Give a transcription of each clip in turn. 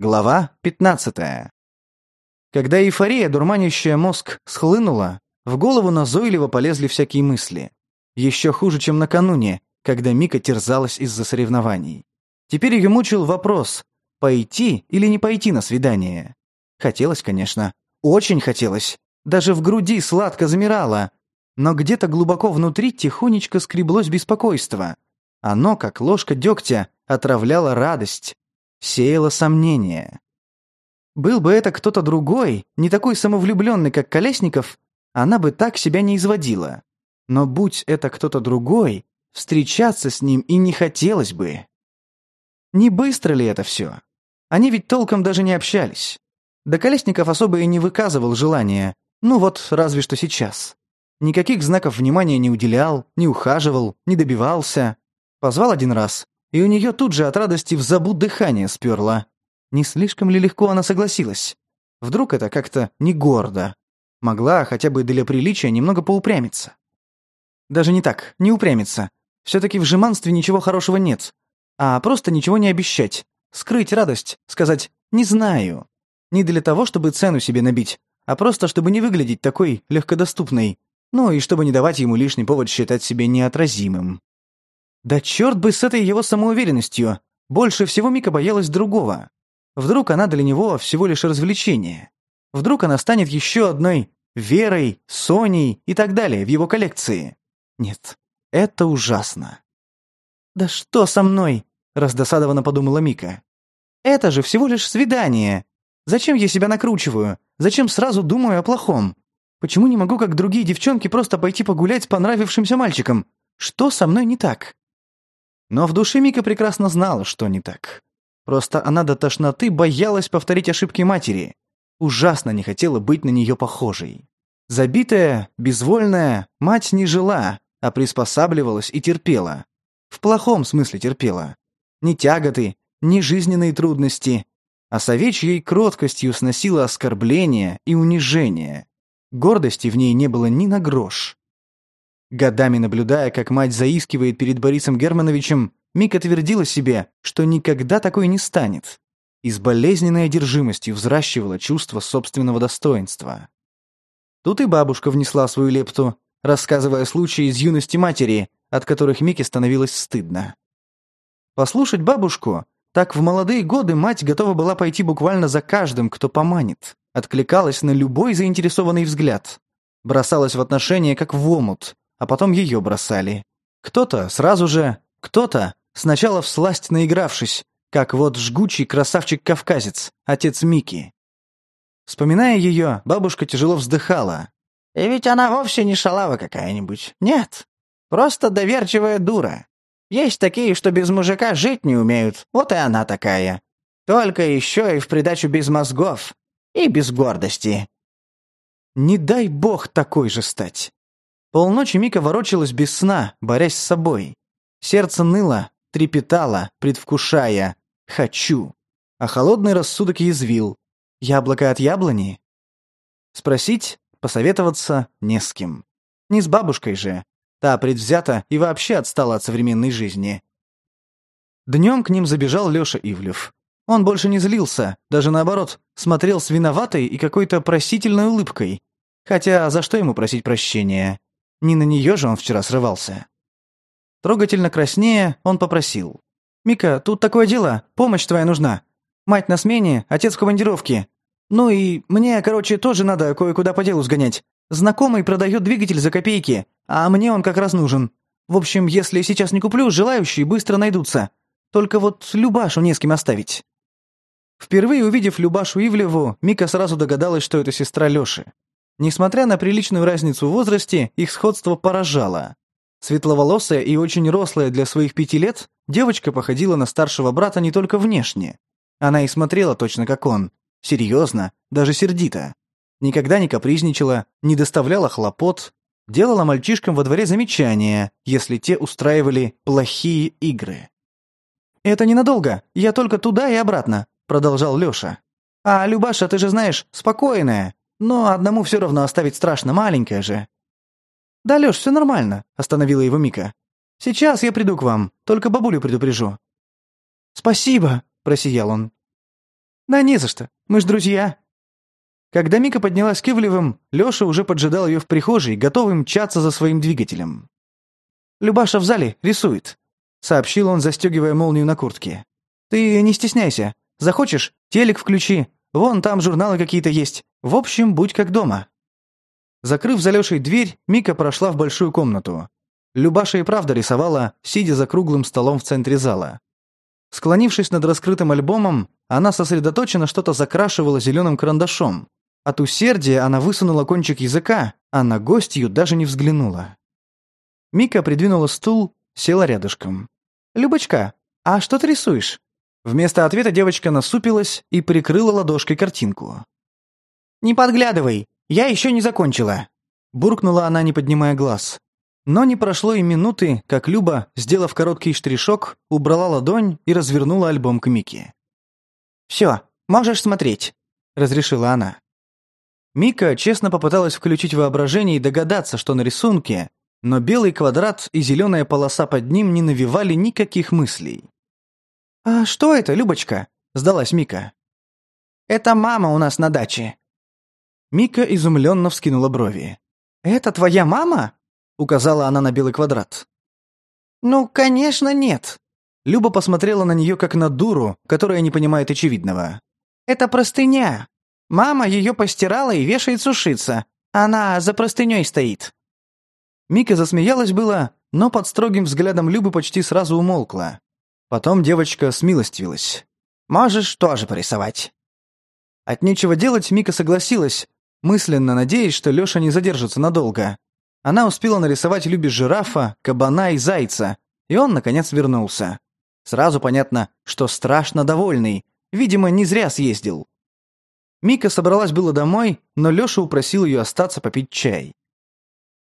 Глава 15. Когда эйфория, дурманящая мозг, схлынула, в голову назойливо полезли всякие мысли. Еще хуже, чем накануне, когда Мика терзалась из-за соревнований. Теперь ее мучил вопрос, пойти или не пойти на свидание. Хотелось, конечно. Очень хотелось. Даже в груди сладко замирало. Но где-то глубоко внутри тихонечко скреблось беспокойство. Оно, как ложка дегтя, отравляло радость, сеяло сомнения. Был бы это кто-то другой, не такой самовлюбленный, как Колесников, она бы так себя не изводила. Но будь это кто-то другой, встречаться с ним и не хотелось бы. Не быстро ли это все? Они ведь толком даже не общались. Да Колесников особо и не выказывал желания, ну вот разве что сейчас. Никаких знаков внимания не уделял, не ухаживал, не добивался. Позвал один раз, и у нее тут же от радости в забу дыхание сперло. Не слишком ли легко она согласилась? Вдруг это как-то не гордо. Могла хотя бы для приличия немного поупрямиться. Даже не так, не упрямиться. Все-таки в жеманстве ничего хорошего нет. А просто ничего не обещать. Скрыть радость, сказать «не знаю». Не для того, чтобы цену себе набить, а просто чтобы не выглядеть такой легкодоступной. Ну и чтобы не давать ему лишний повод считать себя неотразимым. Да черт бы с этой его самоуверенностью! Больше всего Мика боялась другого. Вдруг она для него всего лишь развлечение. Вдруг она станет еще одной Верой, Соней и так далее в его коллекции. Нет, это ужасно. «Да что со мной?» – раздосадованно подумала Мика. «Это же всего лишь свидание. Зачем я себя накручиваю? Зачем сразу думаю о плохом? Почему не могу, как другие девчонки, просто пойти погулять с понравившимся мальчиком? Что со мной не так?» Но в душе Мика прекрасно знала, что не так. Просто она до тошноты боялась повторить ошибки матери. Ужасно не хотела быть на нее похожей. Забитая, безвольная, мать не жила, а приспосабливалась и терпела. В плохом смысле терпела. Ни тяготы, ни жизненные трудности. А совечьей кроткостью сносила оскорбления и унижения. Гордости в ней не было ни на грош. Годами наблюдая, как мать заискивает перед Борисом Германовичем, Мика отвердила себе, что никогда такой не станет. И с болезненной одержимостью взращивала чувство собственного достоинства. Тут и бабушка внесла свою лепту, рассказывая случаи из юности матери, от которых Мике становилось стыдно. Послушать бабушку, так в молодые годы мать готова была пойти буквально за каждым, кто поманит, откликалась на любой заинтересованный взгляд, бросалась в отношения как в омут, а потом ее бросали. Кто-то сразу же, кто-то сначала всласть наигравшись, как вот жгучий красавчик-кавказец, отец Мики. Вспоминая ее, бабушка тяжело вздыхала. «И ведь она вовсе не шалава какая-нибудь. Нет, просто доверчивая дура. Есть такие, что без мужика жить не умеют, вот и она такая. Только еще и в придачу без мозгов и без гордости». «Не дай бог такой же стать!» Полночи Мика ворочалась без сна, борясь с собой. Сердце ныло, трепетало, предвкушая «хочу». А холодный рассудок язвил «яблоко от яблони». Спросить, посоветоваться не с кем. Не с бабушкой же. Та предвзята и вообще отстала от современной жизни. Днем к ним забежал Леша Ивлев. Он больше не злился, даже наоборот, смотрел с виноватой и какой-то просительной улыбкой. Хотя за что ему просить прощения? Не на нее же он вчера срывался. Трогательно краснее, он попросил. «Мика, тут такое дело, помощь твоя нужна. Мать на смене, отец в командировке. Ну и мне, короче, тоже надо кое-куда по делу сгонять. Знакомый продает двигатель за копейки, а мне он как раз нужен. В общем, если сейчас не куплю, желающие быстро найдутся. Только вот Любашу не с кем оставить». Впервые увидев Любашу Ивлеву, Мика сразу догадалась, что это сестра Лёши. Несмотря на приличную разницу в возрасте, их сходство поражало. Светловолосая и очень рослая для своих пяти лет, девочка походила на старшего брата не только внешне. Она и смотрела точно как он. Серьезно, даже сердито. Никогда не капризничала, не доставляла хлопот, делала мальчишкам во дворе замечания, если те устраивали плохие игры. «Это ненадолго, я только туда и обратно», — продолжал Лёша. «А Любаша, ты же знаешь, спокойная, но одному все равно оставить страшно, маленькая же». «Да, Лёш, все нормально», — остановила его Мика. «Сейчас я приду к вам, только бабулю предупрежу». «Спасибо», — просиял он. «Да не за что, мы ж друзья». Когда Мика поднялась к Ивлевым, Лёша уже поджидал ее в прихожей, готовый мчаться за своим двигателем. «Любаша в зале рисует», — сообщил он, застегивая молнию на куртке. «Ты не стесняйся. Захочешь, телек включи. Вон там журналы какие-то есть. В общем, будь как дома». Закрыв за Лёшей дверь, Мика прошла в большую комнату. Любаша и правда рисовала, сидя за круглым столом в центре зала. Склонившись над раскрытым альбомом, она сосредоточенно что-то закрашивала зеленым карандашом. От усердия она высунула кончик языка, а на гостью даже не взглянула. Мика придвинула стул, села рядышком. «Любочка, а что ты рисуешь?» Вместо ответа девочка насупилась и прикрыла ладошкой картинку. «Не подглядывай! Я еще не закончила!» Буркнула она, не поднимая глаз. Но не прошло и минуты, как Люба, сделав короткий штришок, убрала ладонь и развернула альбом к Мике. «Все, можешь смотреть», — разрешила она. Мика честно попыталась включить воображение и догадаться, что на рисунке, но белый квадрат и зеленая полоса под ним не навевали никаких мыслей. «А что это, Любочка?» – сдалась Мика. «Это мама у нас на даче», Мика изумленно вскинула брови. «Это твоя мама?» — указала она на белый квадрат. «Ну, конечно, нет». Люба посмотрела на нее как на дуру, которая не понимает очевидного. «Это простыня. Мама ее постирала и вешает сушиться. Она за простыней стоит». Мика засмеялась было, но под строгим взглядом Любы почти сразу умолкла. Потом девочка смилостивилась. «Можешь тоже порисовать». От нечего делать Мика согласилась, мысленно надеясь, что Леша не задержится надолго. Она успела нарисовать Любе жирафа, кабана и зайца, и он, наконец, вернулся. Сразу понятно, что страшно довольный, видимо, не зря съездил. Мика собралась было домой, но Леша упросил ее остаться попить чай.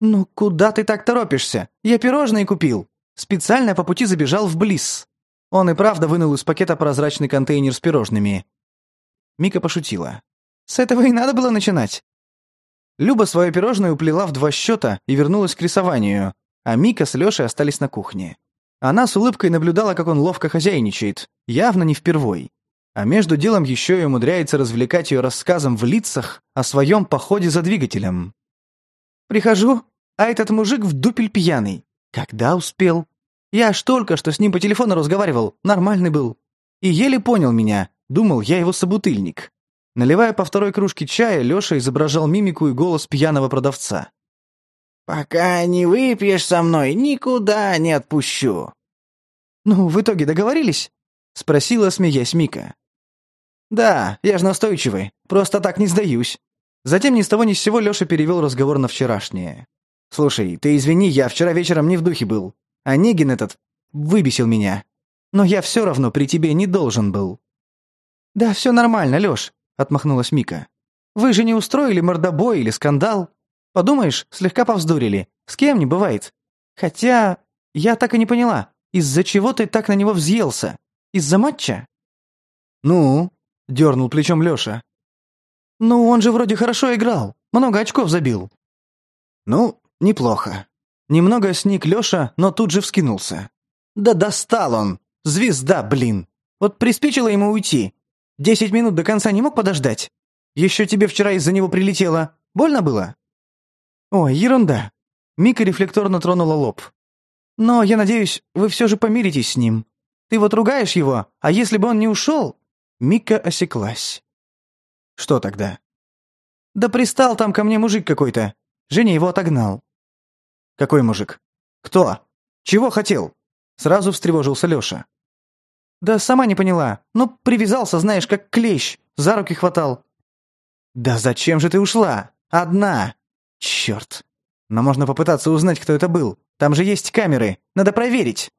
«Ну куда ты так торопишься? Я пирожные купил!» Специально по пути забежал в Близ. Он и правда вынул из пакета прозрачный контейнер с пирожными. Мика пошутила. С этого и надо было начинать. Люба свою пирожную уплела в два счета и вернулась к рисованию, а Мика с Лешей остались на кухне. Она с улыбкой наблюдала, как он ловко хозяйничает, явно не впервой. А между делом еще и умудряется развлекать ее рассказом в лицах о своем походе за двигателем. «Прихожу, а этот мужик в дупель пьяный. Когда успел? Я ж только что с ним по телефону разговаривал, нормальный был. И еле понял меня, думал, я его собутыльник. Наливая по второй кружке чая, Лёша изображал мимику и голос пьяного продавца. «Пока не выпьешь со мной, никуда не отпущу». «Ну, в итоге договорились?» — спросила, смеясь Мика. «Да, я же настойчивый, просто так не сдаюсь». Затем ни с того ни с сего Лёша перевёл разговор на вчерашнее. «Слушай, ты извини, я вчера вечером не в духе был. Онегин а этот выбесил меня. Но я всё равно при тебе не должен был». «Да, всё нормально, Лёш. — отмахнулась Мика. «Вы же не устроили мордобой или скандал? Подумаешь, слегка повздурили. С кем не бывает. Хотя я так и не поняла, из-за чего ты так на него взъелся? Из-за матча?» «Ну?» — дернул плечом Леша. «Ну, он же вроде хорошо играл, много очков забил». «Ну, неплохо». Немного сник Леша, но тут же вскинулся. «Да достал он! Звезда, блин! Вот приспичило ему уйти, Десять минут до конца не мог подождать? Еще тебе вчера из-за него прилетело. Больно было?» О, ерунда». Мика рефлекторно тронула лоб. «Но, я надеюсь, вы все же помиритесь с ним. Ты вот ругаешь его, а если бы он не ушел...» Мика осеклась. «Что тогда?» «Да пристал там ко мне мужик какой-то. Женя его отогнал». «Какой мужик? Кто? Чего хотел?» Сразу встревожился Леша. Да сама не поняла. Ну, привязался, знаешь, как клещ. За руки хватал. Да зачем же ты ушла? Одна. Черт. Но можно попытаться узнать, кто это был. Там же есть камеры. Надо проверить.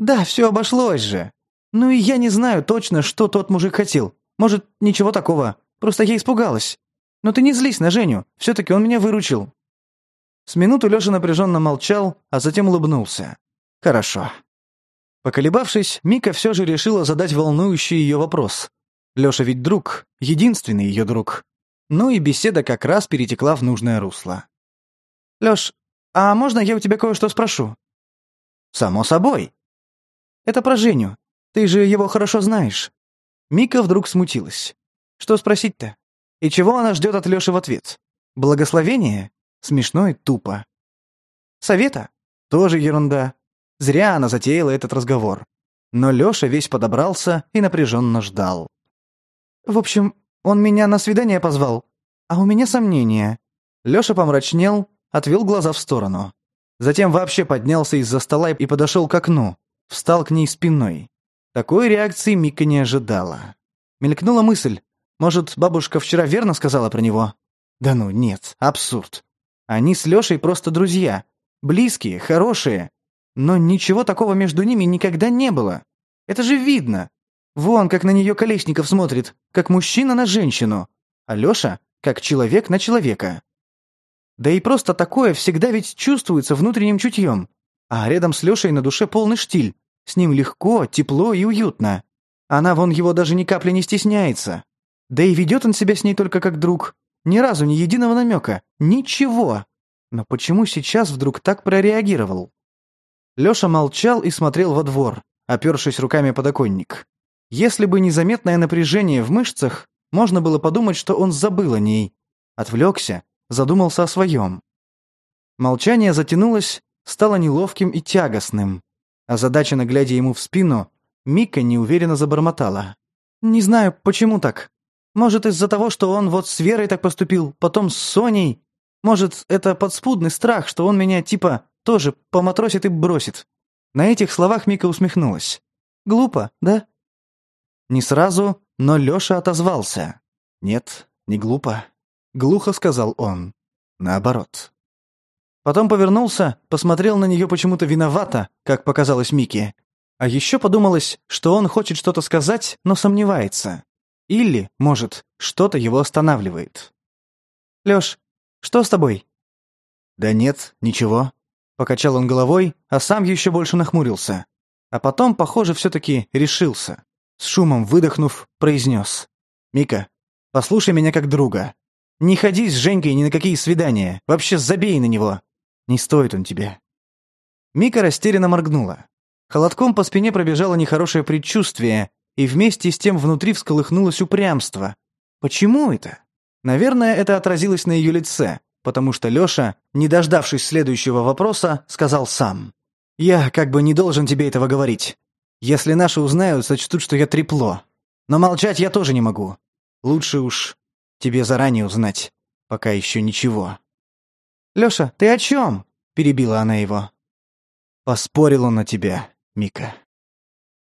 Да, все обошлось же. Ну и я не знаю точно, что тот мужик хотел. Может, ничего такого. Просто я испугалась. Но ты не злись на Женю. Все-таки он меня выручил. С минуту Леша напряженно молчал, а затем улыбнулся. Хорошо. Поколебавшись, Мика все же решила задать волнующий ее вопрос. Леша ведь друг, единственный ее друг. Ну и беседа как раз перетекла в нужное русло. «Лёш, а можно я у тебя кое-что спрошу?» «Само собой». «Это про Женю. Ты же его хорошо знаешь». Мика вдруг смутилась. «Что спросить-то? И чего она ждет от Лёши в ответ? Благословение? Смешно и тупо. Совета? Тоже ерунда. Зря она затеяла этот разговор. Но Лёша весь подобрался и напряженно ждал. «В общем, он меня на свидание позвал, а у меня сомнения». Лёша помрачнел, отвел глаза в сторону. Затем вообще поднялся из-за стола и подошел к окну. Встал к ней спиной. Такой реакции Мика не ожидала. Мелькнула мысль. Может, бабушка вчера верно сказала про него? Да ну, нет, абсурд. Они с Лёшей просто друзья. Близкие, хорошие. Но ничего такого между ними никогда не было. Это же видно. Вон, как на нее Колесников смотрит, как мужчина на женщину, а Леша — как человек на человека. Да и просто такое всегда ведь чувствуется внутренним чутьем. А рядом с Лешей на душе полный штиль. С ним легко, тепло и уютно. Она вон его даже ни капли не стесняется. Да и ведет он себя с ней только как друг. Ни разу, ни единого намека. Ничего. Но почему сейчас вдруг так прореагировал? Лёша молчал и смотрел во двор, опершись руками подоконник. Если бы незаметное напряжение в мышцах, можно было подумать, что он забыл о ней. Отвлекся, задумался о своем. Молчание затянулось, стало неловким и тягостным. А задача, глядя ему в спину, Мика неуверенно забормотала. «Не знаю, почему так. Может, из-за того, что он вот с Верой так поступил, потом с Соней. Может, это подспудный страх, что он меня, типа, тоже поматросит и бросит. На этих словах Мика усмехнулась. Глупо, да? Не сразу, но Лёша отозвался. Нет, не глупо, глухо сказал он. Наоборот. Потом повернулся, посмотрел на неё почему-то виновато, как показалось Мике. А ещё подумалось, что он хочет что-то сказать, но сомневается. Или, может, что-то его останавливает. «Лёш, что с тобой?» «Да нет, ничего», Покачал он головой, а сам еще больше нахмурился. А потом, похоже, все-таки решился. С шумом выдохнув, произнес. «Мика, послушай меня как друга. Не ходи с Женькой ни на какие свидания. Вообще забей на него. Не стоит он тебе». Мика растерянно моргнула. Холодком по спине пробежало нехорошее предчувствие, и вместе с тем внутри всколыхнулось упрямство. Почему это? Наверное, это отразилось на ее лице, потому что Лёша, не дождавшись следующего вопроса, сказал сам. «Я как бы не должен тебе этого говорить. Если наши узнают, сочтут, что я трепло. Но молчать я тоже не могу. Лучше уж тебе заранее узнать, пока еще ничего». Лёша, ты о чем?» – перебила она его. «Поспорил он на тебя, Мика».